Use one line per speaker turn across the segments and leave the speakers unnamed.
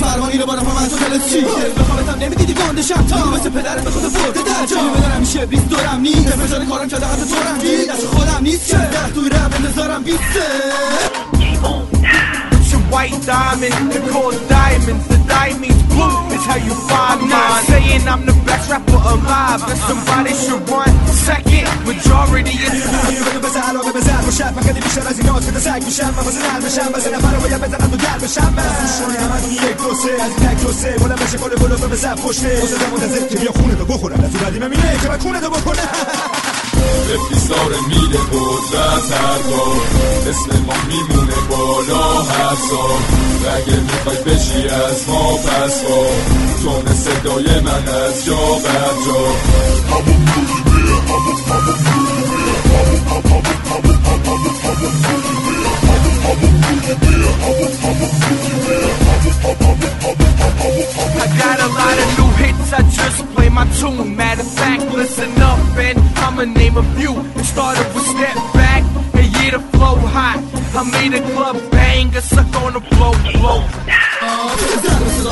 فرمانی رو با رفا من تو دلت چی بخوابتم نمی‌دیدی گندشم تا مثل پدرت به خود برده در جا بدارم میشه بیست دورم نیست فشار کارم کرده حتی تورم بی دست خودم نیست چه در توی رب انتظارم بیسته
white diamonds, they're called diamonds. The diamonds blue is how you find I'm not saying I'm the best rapper alive, but somebody should run second. Majority
سگ میشم من واسه نرم بشم واسه نفر رو باید بزنم تو گرم بشم من همه تو یک دو سه از این تک دو سه بلند بشه کل بلوفه بزن پشته واسه دم منتظر که بیا خونه تو بخورم از اون قدیمه مینه که من کونه تو بکنم
افتیسار میده قدرت هر بار اسم ما میمونه بالا هر سال اگه می‌خوای بشی از ما پس با تون صدای من از جا بر جا
I got a lot of new hits, I just play my tune. Matter of fact, listen up and I'ma name a few. It started with Step Back, and yeah, the flow hot. I made a club bang, a suck on the blow, blow.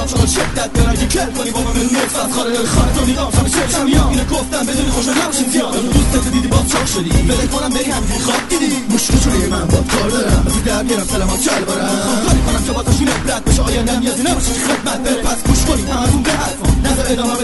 چون شدت دارم که کل کنی با من نفس از خانه خانه تو نیدام شب چشم یا اینو گفتم بدونی خوش نباشین زیاد. دوستت دیدی باز چاق شدی. بده کنم بری همینجوری خواب دیدی. مشکل چونه من با کار دارم. از در میارم سلامات چل بارم. کاری کنم که با تاشون عبرت بشه. آینده نیازی نباشه خدمت؟ بره پس گوش کنی. همتون به حرفم نظر ادامه